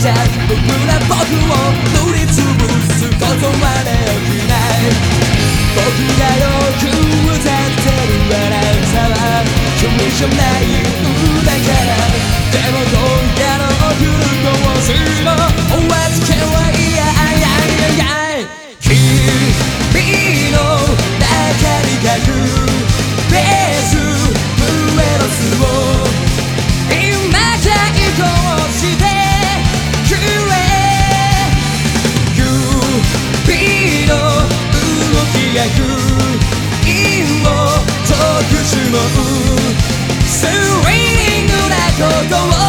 じゃ無な僕を塗りつぶすことはできない。僕がよく歌ってるあなたは君じゃないだからでもするングなことを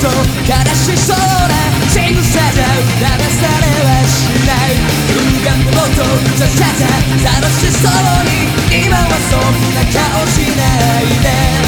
と悲しそうな人草じゃ流されはしない。運がもっとちゃちゃ楽しそうに今はそんな顔しないで。